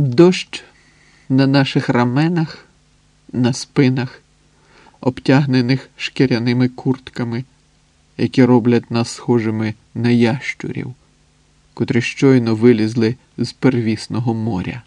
Дощ на наших раменах, на спинах, обтягнених шкіряними куртками, які роблять нас схожими на ящурів, котрі щойно вилізли з первісного моря.